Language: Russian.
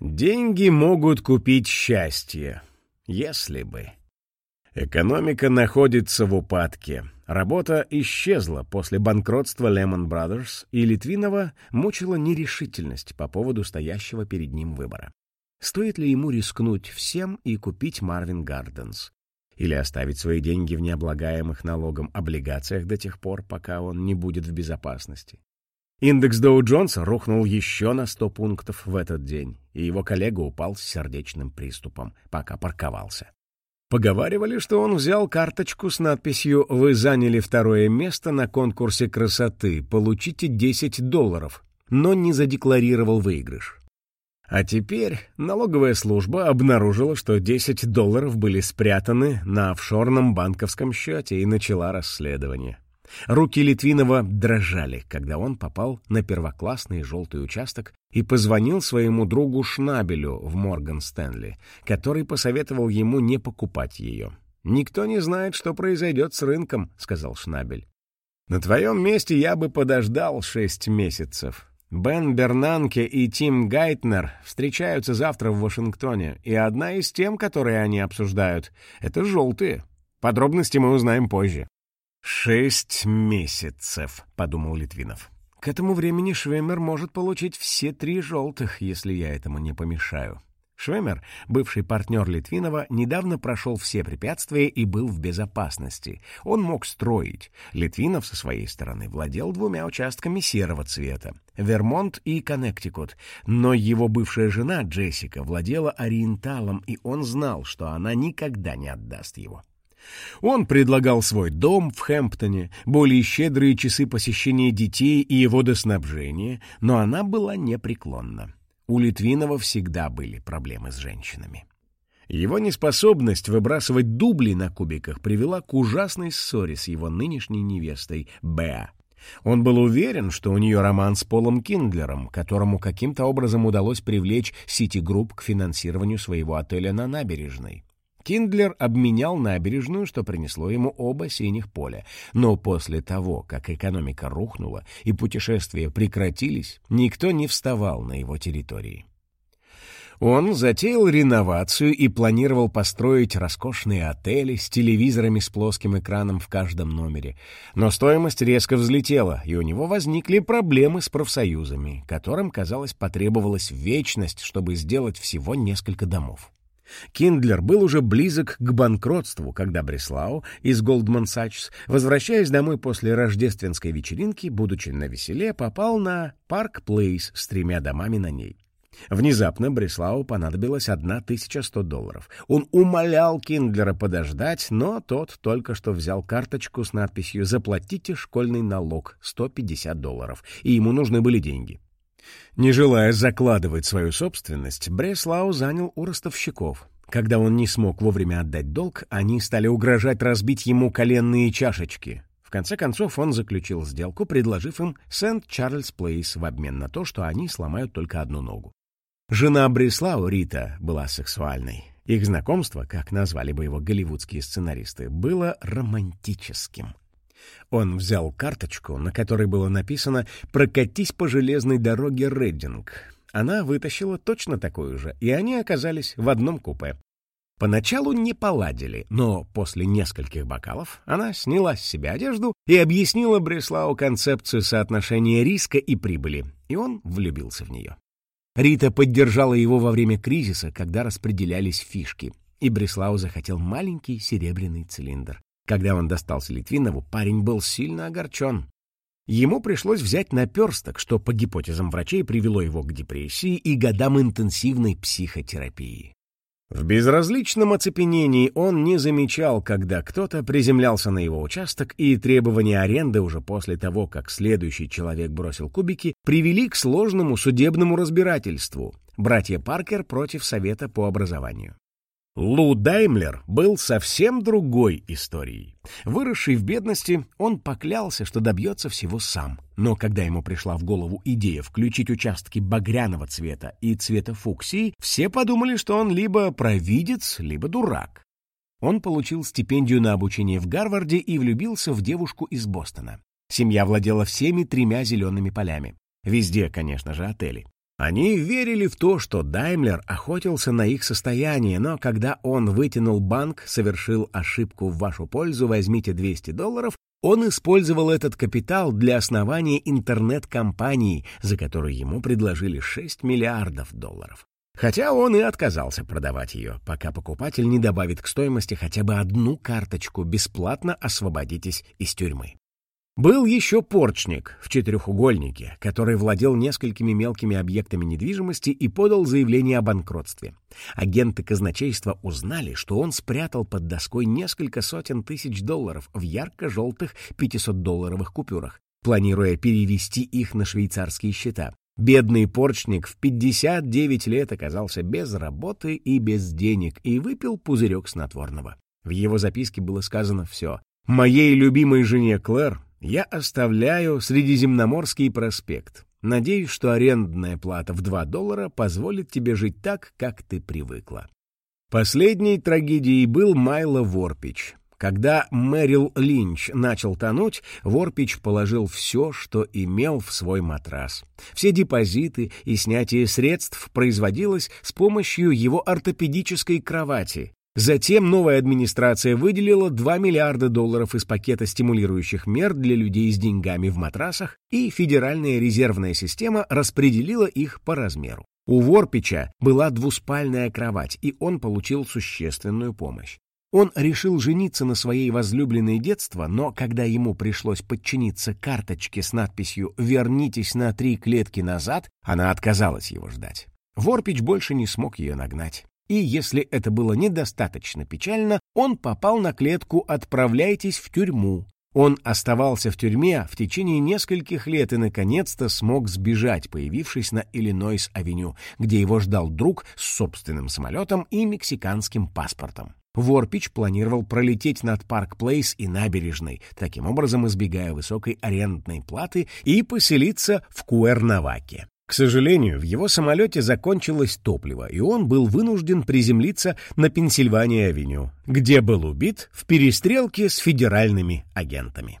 Деньги могут купить счастье. Если бы. Экономика находится в упадке. Работа исчезла после банкротства Lehman Brothers, и Литвинова мучила нерешительность по поводу стоящего перед ним выбора. Стоит ли ему рискнуть всем и купить Марвин Гарденс? Или оставить свои деньги в необлагаемых налогом облигациях до тех пор, пока он не будет в безопасности? Индекс Доу Джонса рухнул еще на 100 пунктов в этот день, и его коллега упал с сердечным приступом, пока парковался. Поговаривали, что он взял карточку с надписью «Вы заняли второе место на конкурсе красоты, получите 10 долларов», но не задекларировал выигрыш. А теперь налоговая служба обнаружила, что 10 долларов были спрятаны на офшорном банковском счете и начала расследование. Руки Литвинова дрожали, когда он попал на первоклассный желтый участок и позвонил своему другу Шнабелю в Морган Стэнли, который посоветовал ему не покупать ее. «Никто не знает, что произойдет с рынком», — сказал Шнабель. «На твоем месте я бы подождал шесть месяцев. Бен Бернанке и Тим Гайтнер встречаются завтра в Вашингтоне, и одна из тем, которые они обсуждают, — это желтые. Подробности мы узнаем позже. «Шесть месяцев», — подумал Литвинов. «К этому времени Швемер может получить все три желтых, если я этому не помешаю». Швемер, бывший партнер Литвинова, недавно прошел все препятствия и был в безопасности. Он мог строить. Литвинов со своей стороны владел двумя участками серого цвета — Вермонт и Коннектикут. Но его бывшая жена Джессика владела ориенталом, и он знал, что она никогда не отдаст его. Он предлагал свой дом в Хэмптоне, более щедрые часы посещения детей и водоснабжения, но она была непреклонна. У Литвинова всегда были проблемы с женщинами. Его неспособность выбрасывать дубли на кубиках привела к ужасной ссоре с его нынешней невестой Беа. Он был уверен, что у нее роман с Полом Киндлером, которому каким-то образом удалось привлечь Citigroup к финансированию своего отеля на набережной. Киндлер обменял набережную, что принесло ему оба синих поля. Но после того, как экономика рухнула и путешествия прекратились, никто не вставал на его территории. Он затеял реновацию и планировал построить роскошные отели с телевизорами с плоским экраном в каждом номере. Но стоимость резко взлетела, и у него возникли проблемы с профсоюзами, которым, казалось, потребовалась вечность, чтобы сделать всего несколько домов. Киндлер был уже близок к банкротству, когда Бреслау из Goldman Sachs, возвращаясь домой после рождественской вечеринки, будучи на веселе, попал на Park Place с тремя домами на ней. Внезапно Бреслау понадобилось 1100 долларов. Он умолял Киндлера подождать, но тот только что взял карточку с надписью «Заплатите школьный налог 150 долларов», и ему нужны были деньги. Не желая закладывать свою собственность, Бреслау занял у ростовщиков. Когда он не смог вовремя отдать долг, они стали угрожать разбить ему коленные чашечки. В конце концов он заключил сделку, предложив им Сент-Чарльз Плейс в обмен на то, что они сломают только одну ногу. Жена Бреслау, Рита, была сексуальной. Их знакомство, как назвали бы его голливудские сценаристы, было романтическим. Он взял карточку, на которой было написано «Прокатись по железной дороге Рейдинг». Она вытащила точно такую же, и они оказались в одном купе. Поначалу не поладили, но после нескольких бокалов она сняла с себя одежду и объяснила Бреслау концепцию соотношения риска и прибыли, и он влюбился в нее. Рита поддержала его во время кризиса, когда распределялись фишки, и Бреслау захотел маленький серебряный цилиндр. Когда он достался Литвинову, парень был сильно огорчен. Ему пришлось взять наперсток, что, по гипотезам врачей, привело его к депрессии и годам интенсивной психотерапии. В безразличном оцепенении он не замечал, когда кто-то приземлялся на его участок, и требования аренды уже после того, как следующий человек бросил кубики, привели к сложному судебному разбирательству. Братья Паркер против Совета по образованию. Лу Даймлер был совсем другой историей. Выросший в бедности, он поклялся, что добьется всего сам. Но когда ему пришла в голову идея включить участки багряного цвета и цвета фуксии, все подумали, что он либо провидец, либо дурак. Он получил стипендию на обучение в Гарварде и влюбился в девушку из Бостона. Семья владела всеми тремя зелеными полями. Везде, конечно же, отели. Они верили в то, что Даймлер охотился на их состояние, но когда он вытянул банк, совершил ошибку в вашу пользу, возьмите 200 долларов, он использовал этот капитал для основания интернет-компании, за которую ему предложили 6 миллиардов долларов. Хотя он и отказался продавать ее, пока покупатель не добавит к стоимости хотя бы одну карточку «Бесплатно освободитесь из тюрьмы». Был еще порчник в четырехугольнике, который владел несколькими мелкими объектами недвижимости и подал заявление о банкротстве. Агенты казначейства узнали, что он спрятал под доской несколько сотен тысяч долларов в ярко-желтых 500-долларовых купюрах, планируя перевести их на швейцарские счета. Бедный порчник в 59 лет оказался без работы и без денег и выпил пузырек снотворного. В его записке было сказано все. «Моей любимой жене Клэр я оставляю Средиземноморский проспект. Надеюсь, что арендная плата в 2 доллара позволит тебе жить так, как ты привыкла. Последней трагедией был Майло Ворпич. Когда Мэрил Линч начал тонуть, Ворпич положил все, что имел в свой матрас. Все депозиты и снятие средств производилось с помощью его ортопедической кровати, Затем новая администрация выделила 2 миллиарда долларов из пакета стимулирующих мер для людей с деньгами в матрасах, и Федеральная резервная система распределила их по размеру. У Ворпича была двуспальная кровать, и он получил существенную помощь. Он решил жениться на своей возлюбленной детства, но когда ему пришлось подчиниться карточке с надписью «Вернитесь на три клетки назад», она отказалась его ждать. Ворпич больше не смог ее нагнать и если это было недостаточно печально, он попал на клетку «Отправляйтесь в тюрьму». Он оставался в тюрьме в течение нескольких лет и, наконец-то, смог сбежать, появившись на Иллинойс-авеню, где его ждал друг с собственным самолетом и мексиканским паспортом. Ворпич планировал пролететь над Парк-Плейс и набережной, таким образом избегая высокой арендной платы, и поселиться в Куэрнаваке. К сожалению, в его самолете закончилось топливо, и он был вынужден приземлиться на Пенсильвания-авеню, где был убит в перестрелке с федеральными агентами.